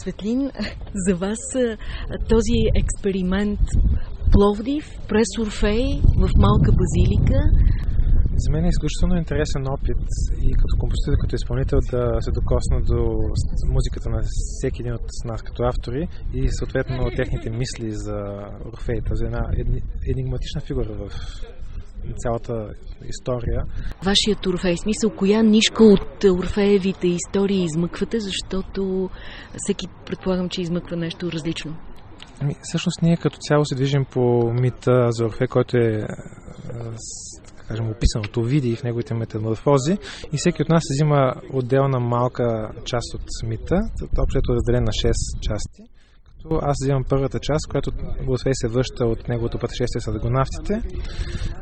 Светлин, за вас този експеримент Пловдив, през Орфей, в малка базилика. За мен е изключително интересен опит и като композитор, като изпълнител да се докосна до музиката на всеки един от нас като автори и съответно техните мисли за Орфей. Тази една енигматична фигура в цялата история. Вашият Орфей, смисъл, коя нишка от Орфеевите истории измъквате, защото всеки предполагам, че измъква нещо различно? Ами, всъщност ние като цяло се движим по мита за Орфей, който е кажем, описан от Овиди в неговите метаморфози и всеки от нас взима отделна малка част от мита, общото е разделен на 6 части. Като аз взимам първата част, която Орфей се връща от неговото пътешествие с аргонавтите,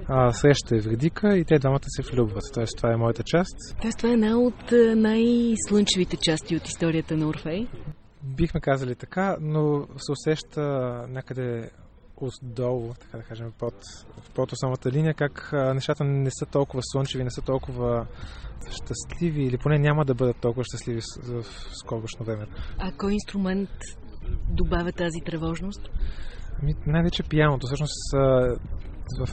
а, среща Евредика и те двамата се влюбват. Тоест това е моята част. Тоест това е една от най-слънчевите части от историята на Орфей? Бихме казали така, но се усеща някъде отдолу, така да кажем, под, под самата линия, как нещата не са толкова слънчеви, не са толкова щастливи или поне няма да бъдат толкова щастливи в скорошно време. А кой инструмент добавя тази тревожност? Ами, най-вече пияното. Всъщност в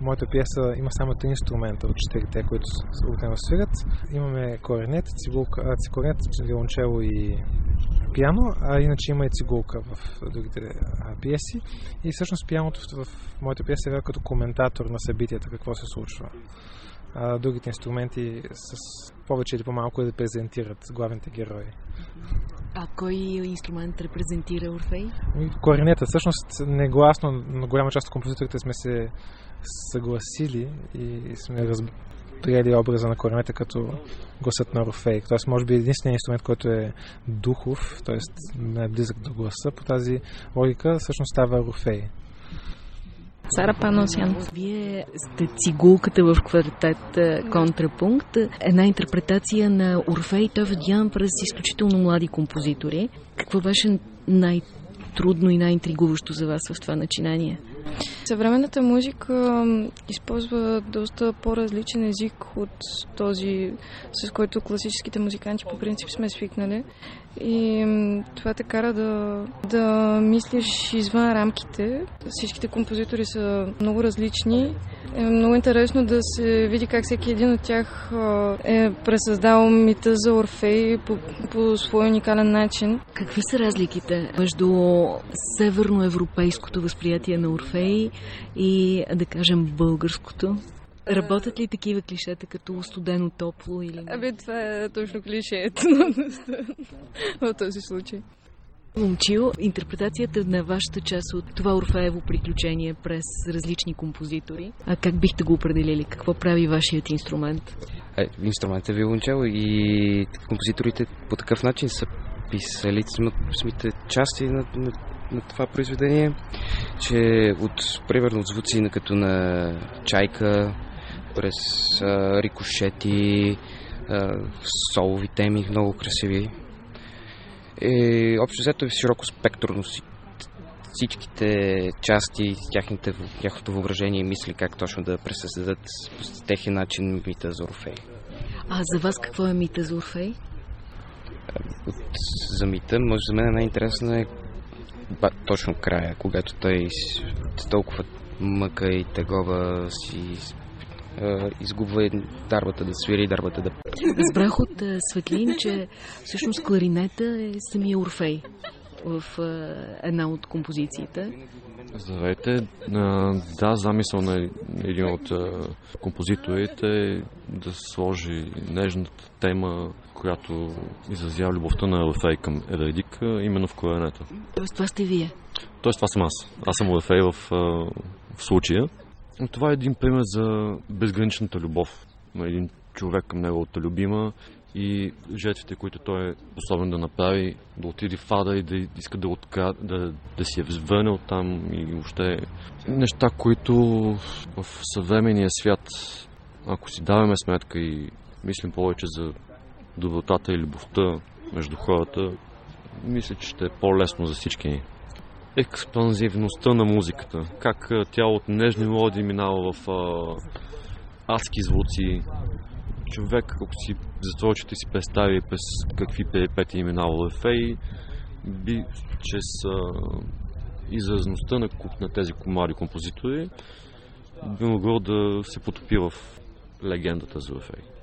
моята пиеса има само три инструмента от четирите, които обикновено свирят. Имаме коренет, цигулка, цикорет, виолончело и пиано, а иначе има и цигулка в другите пиеси. И всъщност пианото в моята пиеса е като коментатор на събитията, какво се случва. А другите инструменти с повече или по-малко репрезентират главните герои. А кой инструмент репрезентира Орфей? Коренета. Всъщност, негласно, на голяма част от композиторите сме се съгласили и сме раз приели образа на коренета като гласът на Орфей. Тоест, може би единственият инструмент, който е духов, т.е. най-близък до гласа, по тази логика всъщност става Орфей. Сара Паносян. Вие сте цигулката в квартет Контрапункт. Една интерпретация на Орфей, е през изключително млади композитори. Какво беше най-трудно и най-интригуващо за вас в това начинание? Съвременната музика използва доста по-различен език от този, с който класическите музиканти по принцип сме свикнали. И това те кара да, да мислиш извън рамките. Всичките композитори са много различни. Е много интересно да се види как всеки един от тях е пресъздал мита за Орфей по, по свой уникален начин. Какви са разликите между северноевропейското възприятие на Орфей и, да кажем, българското? Работят ли такива клишета като студено топло или... Абе, това е точно клишето в този случай. Момчил, интерпретацията на вашата част от това Орфеево приключение през различни композитори, а как бихте го определили? Какво прави вашият инструмент? Е, инструментът е виолончел и композиторите по такъв начин са писали самите части на, на, на това произведение, че от, примерно, от звуци на, като на чайка, през а, рикошети, а, солови теми, много красиви. И общо взето е широко спектърно всичките части, тяхните, тяхното въображение и мисли как точно да пресъздадат по техен начин мита за Орфей. А за вас какво е мита за Орфей? От, за мита, може за мен най-интересно е точно края, когато той толкова мъка и тегова си изгубва дарбата да свири и дарбата да... Разбрах от Светлин, че всъщност кларинета е самия Орфей в една от композициите. Здравейте. Да, замисъл на един от композиторите е да сложи нежната тема, която изразява любовта на Орфей към Ередик, именно в кларинета. Тоест това сте вие? Тоест това съм аз. Аз съм Орфей в, в случая. Това е един пример за безграничната любов на един човек към неговата любима и жертвите, които той е способен да направи, да отиде в ада и да иска да, отка... да, да си е върне от там и въобще неща, които в съвременния свят, ако си даваме сметка и мислим повече за добротата и любовта между хората, мисля, че ще е по-лесно за всички ни експанзивността на музиката. Как тя от нежни мелодии минава в а, адски звуци. Човек, ако си затворчите си представи през какви перипети е минава в Ефей, би чрез изразността на, на тези комари композитори би могло да се потопи в легендата за Орфей.